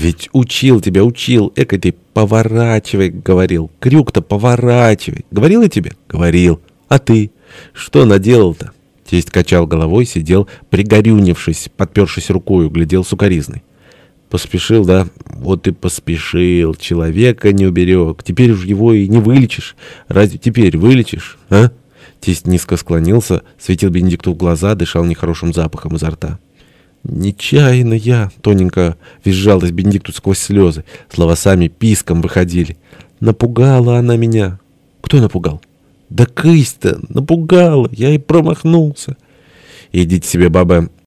Ведь учил тебя, учил. Экой ты поворачивай, говорил. Крюк-то поворачивай. Говорил я тебе? Говорил. А ты? Что наделал-то? Тесть качал головой, сидел, пригорюнившись, подпершись рукою, глядел сукоризной. Поспешил, да? Вот и поспешил. Человека не уберег. Теперь уж его и не вылечишь. Разве теперь вылечишь, а? Тесть низко склонился, светил Бенедикту в глаза, дышал нехорошим запахом изо рта. «Нечаянно я!» — тоненько визжалась Бенедикту сквозь слезы. Слова сами писком выходили. «Напугала она меня!» «Кто напугал?» «Да кысь-то! Напугала! Я и промахнулся!» «Идите себе, баба!»